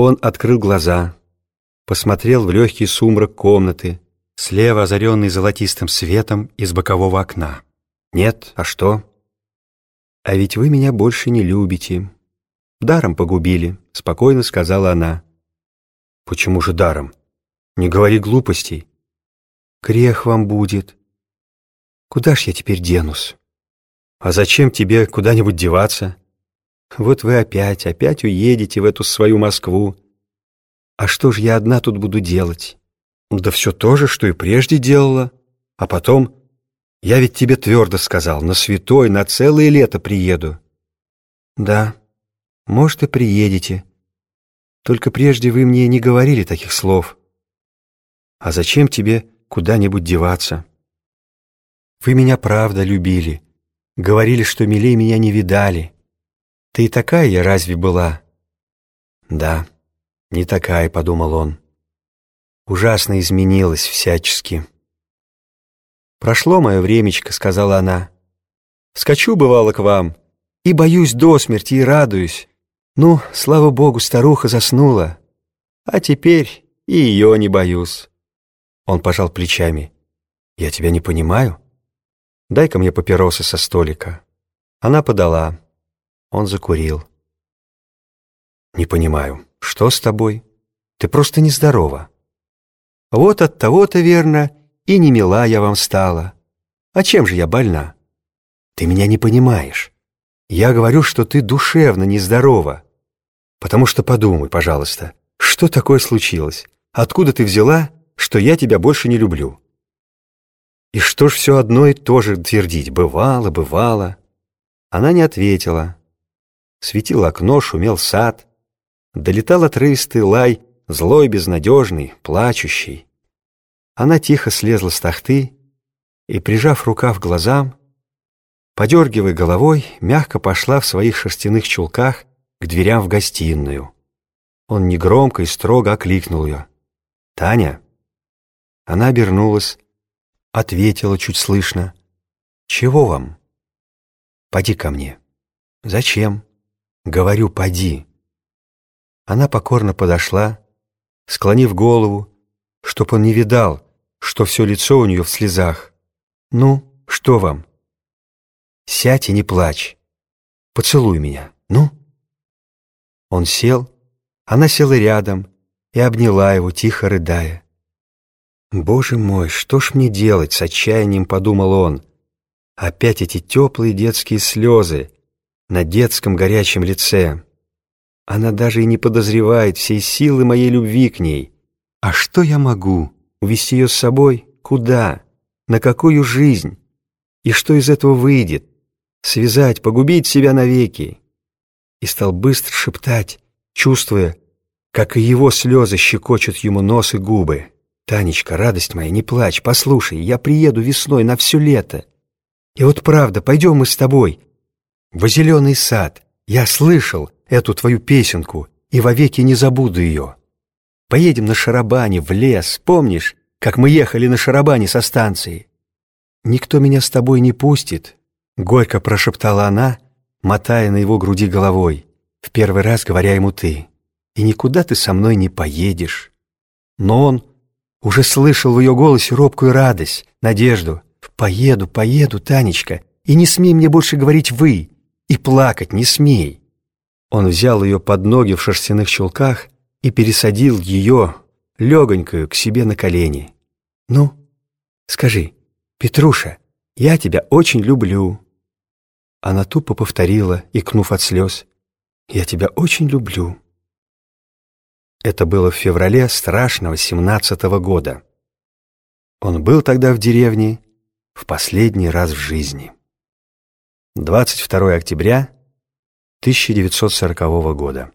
Он открыл глаза, посмотрел в легкий сумрак комнаты, слева озаренный золотистым светом из бокового окна. «Нет, а что?» «А ведь вы меня больше не любите. Даром погубили», — спокойно сказала она. «Почему же даром? Не говори глупостей. Грех вам будет. Куда ж я теперь денусь? А зачем тебе куда-нибудь деваться? Вот вы опять, опять уедете в эту свою Москву. А что ж я одна тут буду делать? Да все то же, что и прежде делала. А потом, я ведь тебе твердо сказал, на святой, на целое лето приеду. Да, может, и приедете. Только прежде вы мне не говорили таких слов. А зачем тебе куда-нибудь деваться? Вы меня правда любили. Говорили, что милей меня не видали. Ты и такая я разве была? Да, не такая, подумал он. Ужасно изменилась всячески. «Прошло мое времечко», — сказала она. «Скачу, бывало, к вам, и боюсь до смерти, и радуюсь. Ну, слава богу, старуха заснула. А теперь и ее не боюсь». Он пожал плечами. «Я тебя не понимаю. Дай-ка мне папиросы со столика». Она подала. Он закурил. «Не понимаю, что с тобой? Ты просто нездорова». «Вот от того-то, верно, и не мила я вам стала. А чем же я больна?» «Ты меня не понимаешь. Я говорю, что ты душевно нездорова. Потому что подумай, пожалуйста, что такое случилось? Откуда ты взяла, что я тебя больше не люблю?» «И что ж все одно и то же твердить? Бывало, бывало». Она не ответила. Светило окно, шумел сад. Долетал отрывистый лай, злой, безнадежный, плачущий. Она тихо слезла с тахты и, прижав рукав к глазам, подергивая головой, мягко пошла в своих шерстяных чулках к дверям в гостиную. Он негромко и строго окликнул ее. «Таня?» Она обернулась, ответила чуть слышно. «Чего вам?» «Поди ко мне». «Зачем?» Говорю, поди. Она покорно подошла, склонив голову, чтоб он не видал, что все лицо у нее в слезах. «Ну, что вам?» «Сядь и не плачь. Поцелуй меня, ну?» Он сел, она села рядом и обняла его, тихо рыдая. «Боже мой, что ж мне делать?» — с отчаянием подумал он. «Опять эти теплые детские слезы, на детском горячем лице. Она даже и не подозревает всей силы моей любви к ней. А что я могу? Увести ее с собой? Куда? На какую жизнь? И что из этого выйдет? Связать, погубить себя навеки? И стал быстро шептать, чувствуя, как и его слезы щекочут ему нос и губы. «Танечка, радость моя, не плачь, послушай, я приеду весной на все лето. И вот правда, пойдем мы с тобой, в зеленый сад. Я слышал эту твою песенку и вовеки не забуду ее. Поедем на шарабане в лес, помнишь, как мы ехали на шарабане со станции? Никто меня с тобой не пустит, горько прошептала она, мотая на его груди головой, в первый раз говоря ему ты, и никуда ты со мной не поедешь. Но он уже слышал в ее голосе робкую радость, надежду. «Поеду, поеду, Танечка, и не смей мне больше говорить «вы», и плакать не смей. Он взял ее под ноги в шерстяных чулках и пересадил ее, легонькую, к себе на колени. «Ну, скажи, Петруша, я тебя очень люблю». Она тупо повторила, икнув от слез, «Я тебя очень люблю». Это было в феврале страшного семнадцатого года. Он был тогда в деревне в последний раз в жизни. 22 октября 1940 года.